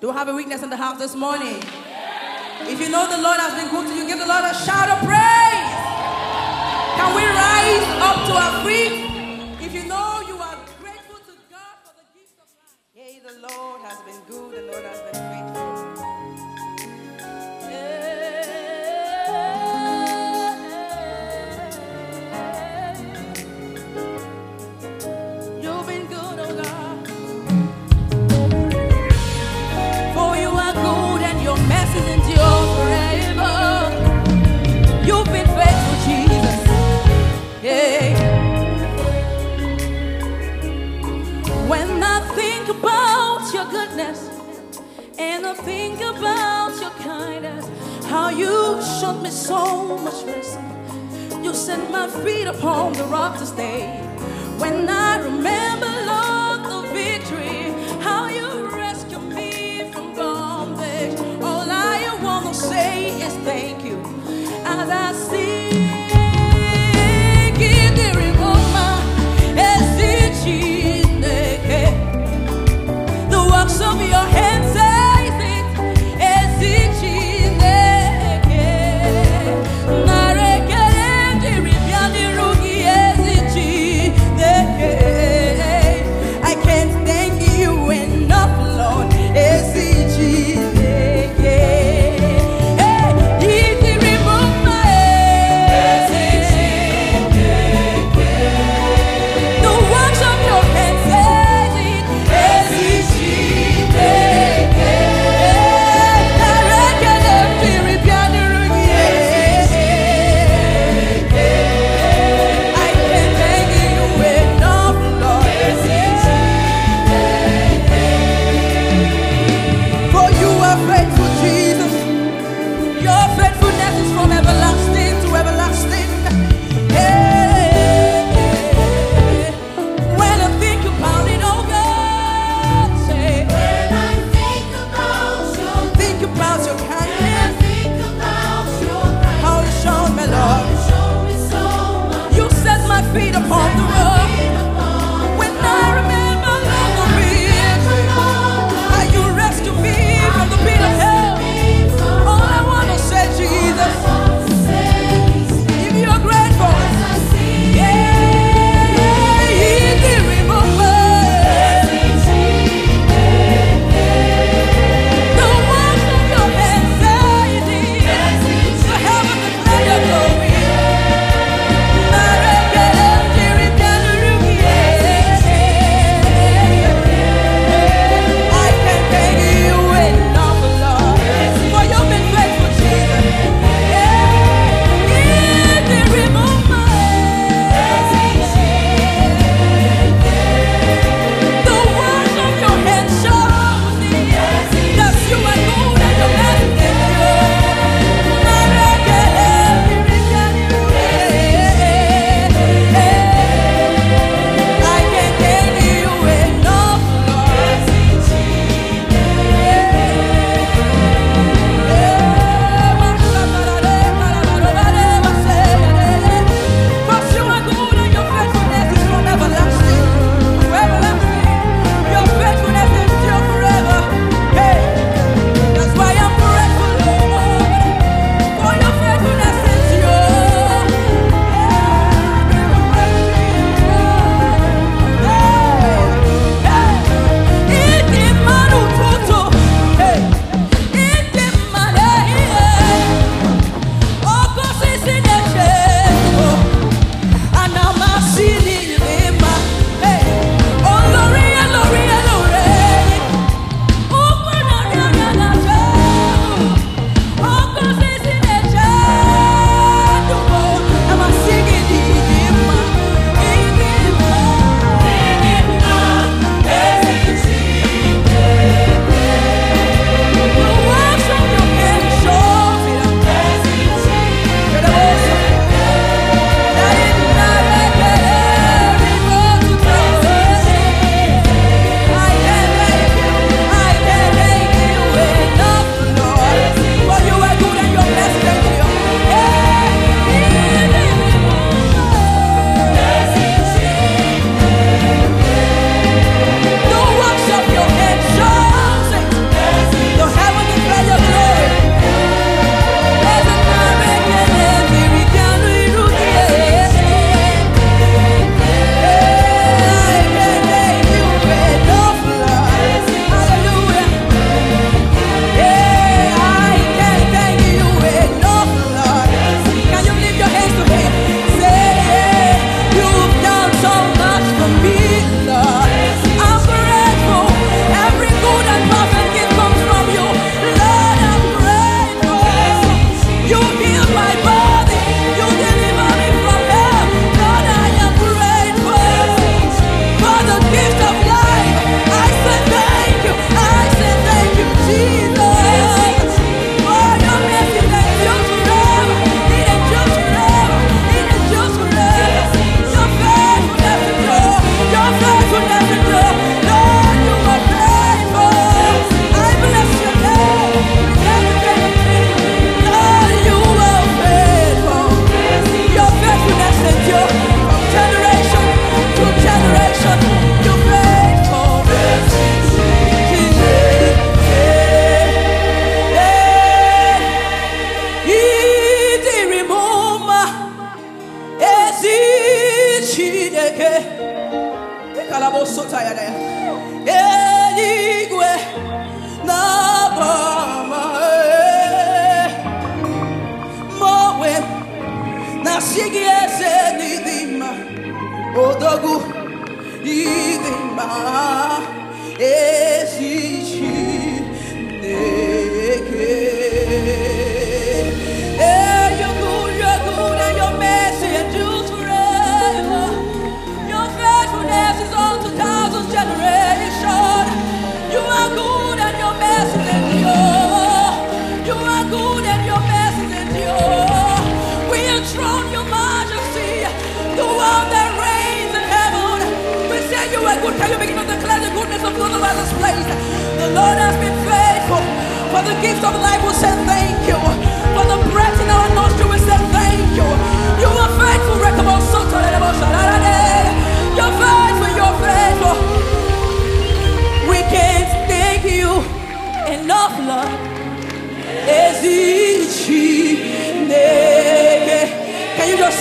Do I have a weakness in the house this morning? If you know the Lord has been good to you, give the Lord a shout of praise. Can we rise up to our feet? If you know you are grateful to God for the gift of life. Yea, the Lord has been good, the Lord has been goodness and I think about your kindness, how you showed me so much mercy. You set my feet upon the rock to stay. When I remember, Lord, the victory, how you rescued me from bondage. All I want to say is thank you. As I sing,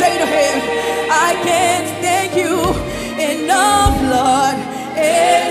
straight ahead. I can't thank you enough, Lord. Eh.